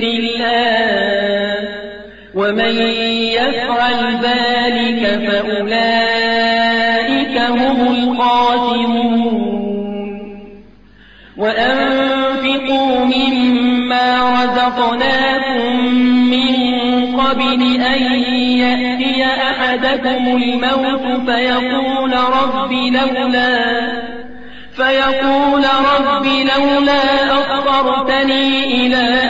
ذكر الله. ومن يفعل ذلك فأولئك هم الخاسرون وأنفقوا مما رزقناكم من قبل أن يأتي أحدكم الموت فيقول رب لولا فيقول رب لولا أخرتني إلى